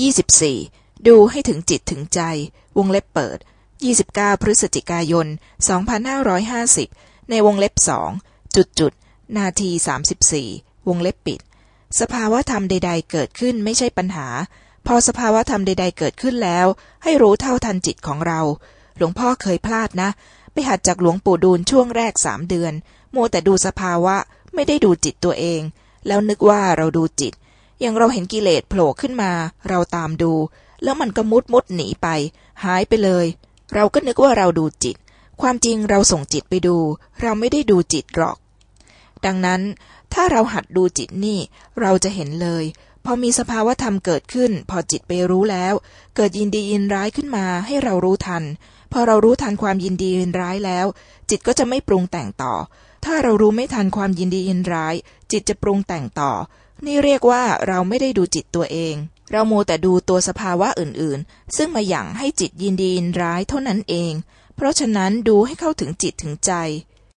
ยี่สิบสี่ดูให้ถึงจิตถึงใจ วงเล็บเปิดยี่สิบเก้าพฤศจิกายนสองพันห้าร้อยห้าสิบในวงเล็บสองจุดจุดนาทีสามสิบสี่วงเล็บปิด สภาวะธรรมใด ๆ เกิดขึ้นไม่ใช่ปัญหา พอสภาวะธรรมใด ๆ เกิดขึ้นแล้ว ให้รู้เท่าทันจิตของเรา หลวงพ่อเคยพลาดนะ ไปหัดจากหลวงปู่ดูลช่วงแรกสามเดือน มัวแต่ดูสภาวะไม่ได้ดูจิตตัวเอง แล้วนึกว่าเราดูจิต อย่างเราเห็นกิเลสโผล่ขึ้นมา เราตามดู แล้วมันก็มุดมุดหนีไป หายไปเลย เราก็นึกว่าเราดูจิต ความจริงเราส่งจิตไปดู เราไม่ได้ดูจิตหรอก ดังนั้นถ้าเราหัดดูจิตนี่ เราจะเห็นเลย พอมีสภาวะธรรมเกิดขึ้น พอจิตไปรู้แล้ว เกิดยินดียินร้ายขึ้นมาให้เรารู้ทัน พอเรารู้ทันความยินดียินร้ายแล้ว จิตก็จะไม่ปรุงแต่งต่อ ถ้าเรารู้ไม่ทันความยินดียินร้าย จิตจะปรุงแต่งต่อ นี่เรียกว่าเราไม่ได้ดูจิตตัวเอง เราโมแต่ดูตัวสภาวะอื่นๆ ซึ่งมาหยั่งให้จิตยินดียินร้ายเท่านั้นเอง เพราะฉะนั้นดูให้เข้าถึงจิตถึงใจ